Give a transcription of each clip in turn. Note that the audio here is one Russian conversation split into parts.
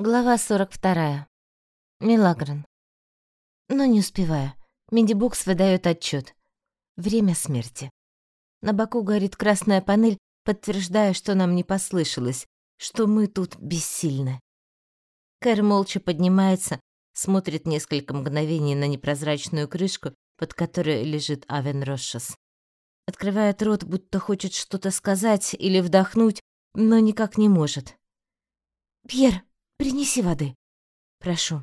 Глава 42. Милагрен. Но не успеваю. Миндибукс выдает отчет. Время смерти. На боку горит красная панель, подтверждая, что нам не послышалось, что мы тут бессильны. Кэр молча поднимается, смотрит несколько мгновений на непрозрачную крышку, под которой лежит Авен Рошес. Открывает рот, будто хочет что-то сказать или вдохнуть, но никак не может. «Пьер!» Принеси воды. Прошу.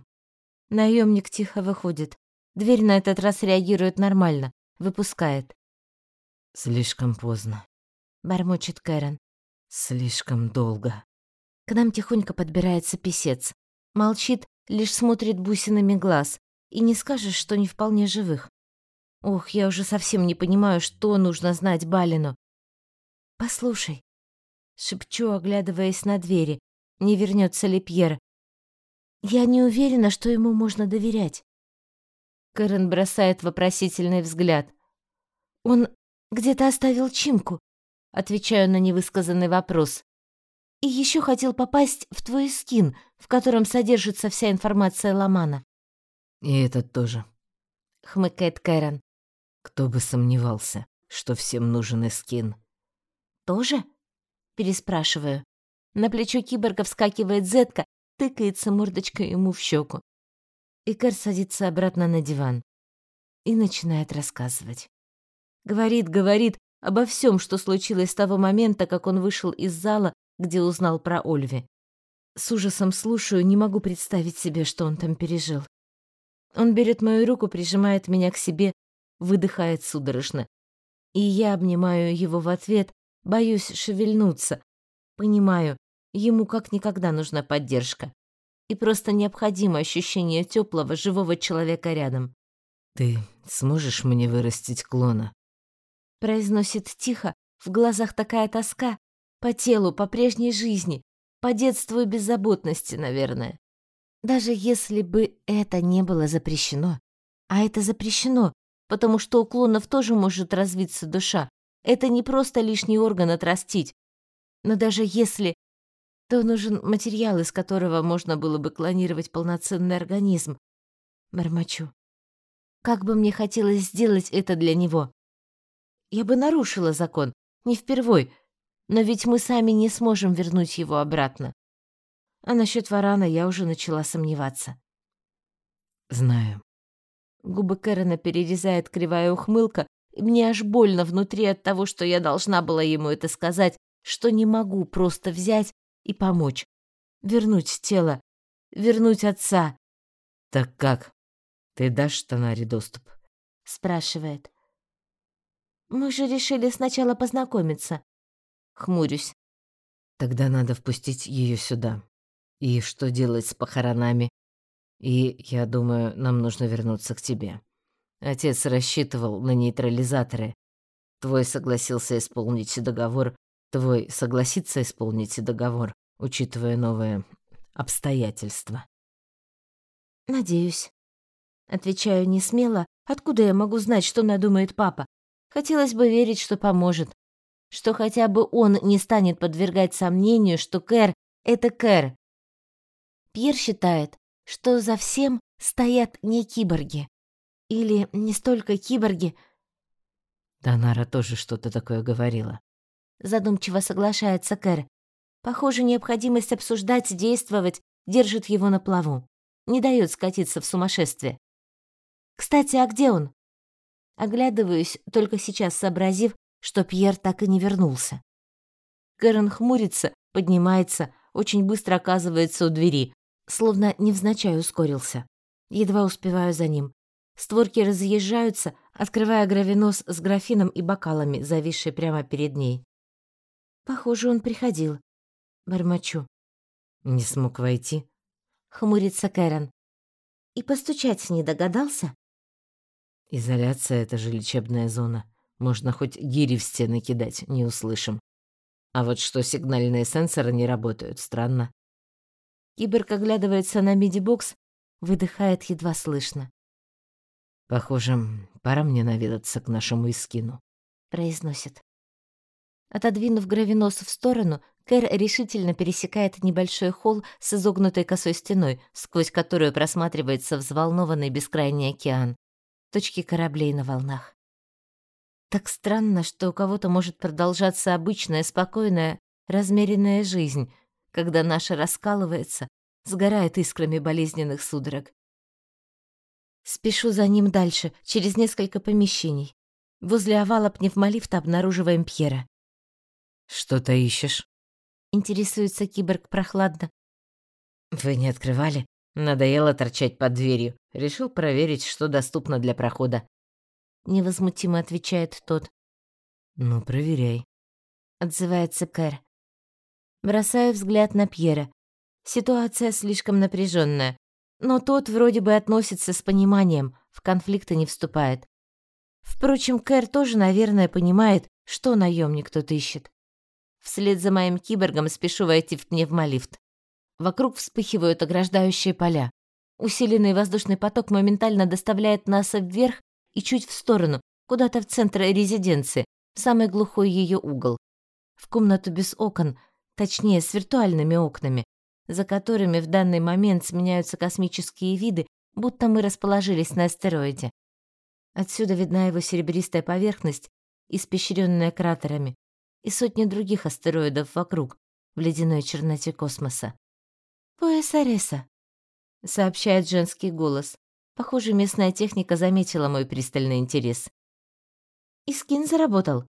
Наемник тихо выходит. Дверь на этот раз реагирует нормально, выпускает. Слишком поздно. Бормочет Кэрон. Слишком долго. К нам тихонько подбирается писец. Молчит, лишь смотрит бусинами глаз. И не скажешь, что не вполне живых. Ох, я уже совсем не понимаю, что нужно знать Балину. «Послушай», — шепчу, оглядываясь на двери, не вернется ли Пьер. Я не уверена, что ему можно доверять. Кэрен бросает вопросительный взгляд. Он где-то оставил Чимку, отвечаю на невысказанный вопрос. И еще хотел попасть в твой скин, в котором содержится вся информация Ламана. И этот тоже, хмыкает Кэрен. Кто бы сомневался, что всем нужен скин. Тоже? переспрашиваю. На плечо киборга вскакивает Зетка, тыкается мордочкой ему в щеку. Икар садится обратно на диван и начинает рассказывать. Говорит, говорит обо всем, что случилось с того момента, как он вышел из зала, где узнал про Ольви. С ужасом слушаю, не могу представить себе, что он там пережил. Он берет мою руку, прижимает меня к себе, выдыхает судорожно. И я обнимаю его в ответ, боюсь шевельнуться. Понимаю, Ему как никогда нужна поддержка. И просто необходимо ощущение теплого живого человека рядом. «Ты сможешь мне вырастить клона?» Произносит тихо, в глазах такая тоска. По телу, по прежней жизни, по детству и беззаботности, наверное. Даже если бы это не было запрещено. А это запрещено, потому что у клонов тоже может развиться душа. Это не просто лишний орган отрастить. Но даже если то нужен материал, из которого можно было бы клонировать полноценный организм. Бормочу. Как бы мне хотелось сделать это для него. Я бы нарушила закон, не впервой, но ведь мы сами не сможем вернуть его обратно. А насчет варана я уже начала сомневаться. Знаю. Губы Кэрона перерезает кривая ухмылка, и мне аж больно внутри от того, что я должна была ему это сказать, что не могу просто взять и помочь. Вернуть тело, вернуть отца. Так как? Ты дашь Танаре доступ? спрашивает. Мы же решили сначала познакомиться. Хмурюсь. Тогда надо впустить ее сюда. И что делать с похоронами? И я думаю, нам нужно вернуться к тебе. Отец рассчитывал на нейтрализаторы. Твой согласился исполнить договор, твой согласится исполнить договор, учитывая новые обстоятельства? Надеюсь. Отвечаю не смело. Откуда я могу знать, что надумает папа? Хотелось бы верить, что поможет. Что хотя бы он не станет подвергать сомнению, что Кэр — это Кэр. Пьер считает, что за всем стоят не киборги. Или не столько киборги. Танара тоже что-то такое говорила задумчиво соглашается Кэр. Похоже, необходимость обсуждать, действовать держит его на плаву, не дает скатиться в сумасшествие. Кстати, а где он? Оглядываюсь, только сейчас сообразив, что Пьер так и не вернулся. Кэрон хмурится, поднимается, очень быстро оказывается у двери, словно невзначай ускорился. Едва успеваю за ним. Створки разъезжаются, открывая гравинос с графином и бокалами, зависшие прямо перед ней. Похоже, он приходил. Бормочу. Не смог войти. Хмурится Кэрон. И постучать не догадался? Изоляция — это же лечебная зона. Можно хоть гири в стены кидать, не услышим. А вот что сигнальные сенсоры не работают, странно. Киберг оглядывается на миди-бокс, выдыхает едва слышно. «Похоже, пора мне наведаться к нашему Искину», — произносит. Отодвинув гравинос в сторону, Кэр решительно пересекает небольшой холл с изогнутой косой стеной, сквозь которую просматривается взволнованный бескрайний океан. Точки кораблей на волнах. Так странно, что у кого-то может продолжаться обычная, спокойная, размеренная жизнь, когда наша раскалывается, сгорает искрами болезненных судорог. Спешу за ним дальше, через несколько помещений. Возле овала пневмолифта обнаруживаем Пьера. «Что-то ищешь?» Интересуется киборг прохладно. «Вы не открывали? Надоело торчать под дверью. Решил проверить, что доступно для прохода». Невозмутимо отвечает тот. «Ну, проверяй», — отзывается Кэр. Бросаю взгляд на Пьера. Ситуация слишком напряженная, но тот вроде бы относится с пониманием, в конфликты не вступает. Впрочем, Кэр тоже, наверное, понимает, что наемник тут ищет. Вслед за моим киборгом спешу войти в пневмолифт. Вокруг вспыхивают ограждающие поля. Усиленный воздушный поток моментально доставляет нас вверх и чуть в сторону, куда-то в центр резиденции, в самый глухой ее угол. В комнату без окон, точнее, с виртуальными окнами, за которыми в данный момент сменяются космические виды, будто мы расположились на астероиде. Отсюда видна его серебристая поверхность, испещренная кратерами, и сотни других астероидов вокруг, в ледяной черноте космоса. «Пояс Ареса», — сообщает женский голос. Похоже, местная техника заметила мой пристальный интерес. «Искин заработал».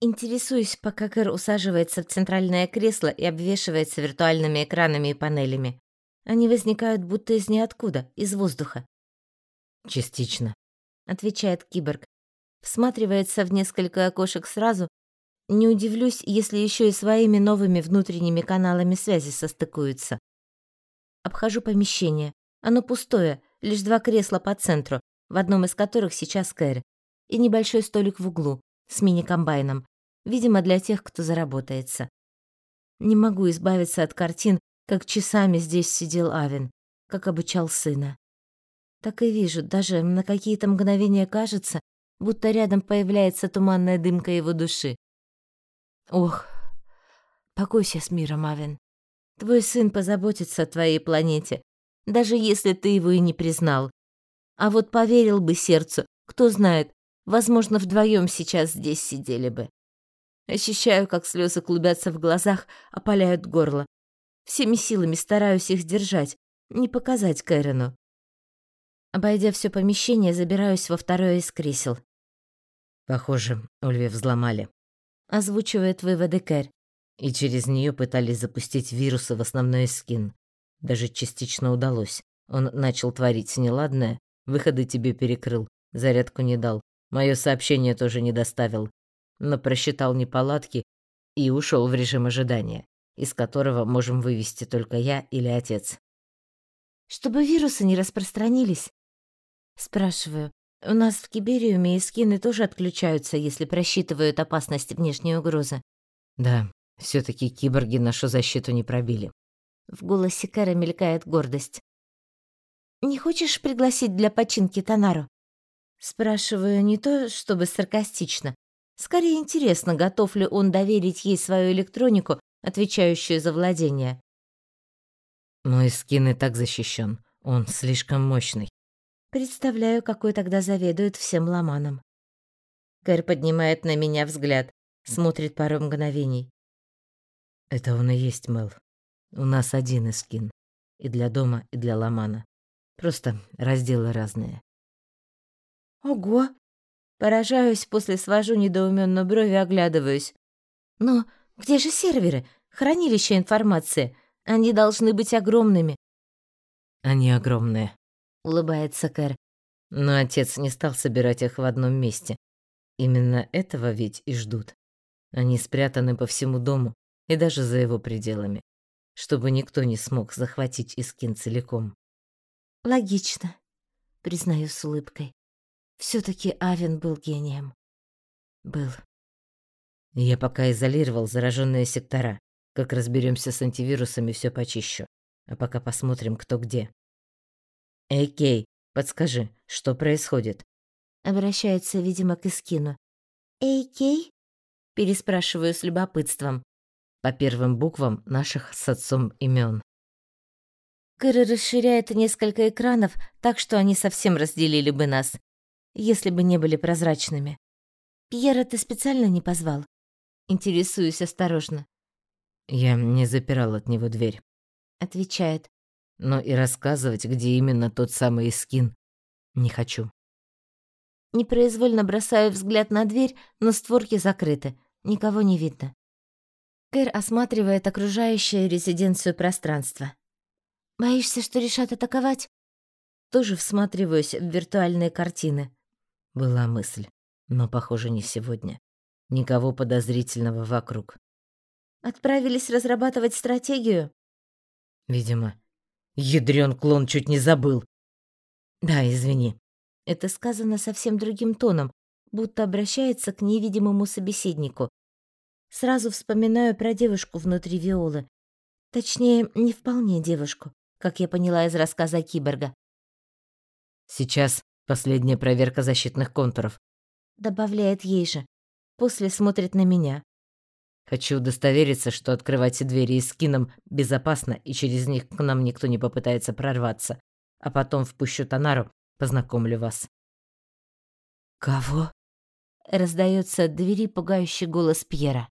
Интересуюсь, пока Кэр усаживается в центральное кресло и обвешивается виртуальными экранами и панелями. Они возникают будто из ниоткуда, из воздуха. «Частично», — отвечает киборг. Всматривается в несколько окошек сразу не удивлюсь, если еще и своими новыми внутренними каналами связи состыкуются. Обхожу помещение. Оно пустое, лишь два кресла по центру, в одном из которых сейчас Кэр, и небольшой столик в углу с мини-комбайном, видимо, для тех, кто заработается. Не могу избавиться от картин, как часами здесь сидел Авен, как обучал сына. Так и вижу, даже на какие-то мгновения кажется, будто рядом появляется туманная дымка его души. Ох, покойся с миром, Авен. Твой сын позаботится о твоей планете, даже если ты его и не признал. А вот поверил бы сердцу, кто знает, возможно, вдвоем сейчас здесь сидели бы. Ощущаю, как слезы клубятся в глазах, опаляют горло. Всеми силами стараюсь их сдержать, не показать Кэрену. Обойдя все помещение, забираюсь во второе из кресел. Похоже, Ольве взломали озвучивает выводы Кэр. И через нее пытались запустить вирусы в основной скин. Даже частично удалось. Он начал творить неладное, выходы тебе перекрыл, зарядку не дал, мое сообщение тоже не доставил, но просчитал неполадки и ушел в режим ожидания, из которого можем вывести только я или отец. Чтобы вирусы не распространились, спрашиваю, у нас в Кибериуме и скины тоже отключаются, если просчитывают опасность внешней угрозы. Да, все таки киборги нашу защиту не пробили. В голосе Кэра мелькает гордость. «Не хочешь пригласить для починки Танару?» Спрашиваю не то, чтобы саркастично. Скорее интересно, готов ли он доверить ей свою электронику, отвечающую за владение. Мой скин и так защищен. Он слишком мощный. Представляю, какой тогда заведует всем ломаном. Кэр поднимает на меня взгляд, смотрит пару мгновений. Это он и есть, Мэл. У нас один эскин. И для дома, и для ломана. Просто разделы разные. Ого! Поражаюсь, после свожу недоуменно брови, оглядываюсь. Но где же серверы, хранилище информации? Они должны быть огромными. Они огромные, улыбается Кэр. Но отец не стал собирать их в одном месте. Именно этого ведь и ждут. Они спрятаны по всему дому и даже за его пределами, чтобы никто не смог захватить Искин целиком. Логично, признаю с улыбкой. все таки Авен был гением. Был. Я пока изолировал зараженные сектора. Как разберемся с антивирусами, все почищу. А пока посмотрим, кто где. «Эй, Кей, подскажи, что происходит?» Обращается, видимо, к Искину. «Эй, Кей?» Переспрашиваю с любопытством. по первым буквам наших с отцом имен. Кэра расширяет несколько экранов, так что они совсем разделили бы нас, если бы не были прозрачными. Пьера ты специально не позвал? Интересуюсь осторожно. Я не запирал от него дверь. Отвечает. Но и рассказывать, где именно тот самый скин, не хочу. Непроизвольно бросаю взгляд на дверь, но створки закрыты, никого не видно. Кэр осматривает окружающее резиденцию пространство. «Боишься, что решат атаковать?» Тоже всматриваюсь в виртуальные картины. Была мысль, но, похоже, не сегодня. Никого подозрительного вокруг. Отправились разрабатывать стратегию? Видимо. Ядрён клон чуть не забыл. Да, извини. Это сказано совсем другим тоном, будто обращается к невидимому собеседнику. Сразу вспоминаю про девушку внутри Виолы. Точнее, не вполне девушку, как я поняла из рассказа киборга. Сейчас последняя проверка защитных контуров. Добавляет ей же. После смотрит на меня. Хочу удостовериться, что открывать двери с скином безопасно, и через них к нам никто не попытается прорваться. А потом впущу Танару, познакомлю вас. «Кого?» — раздается от двери пугающий голос Пьера.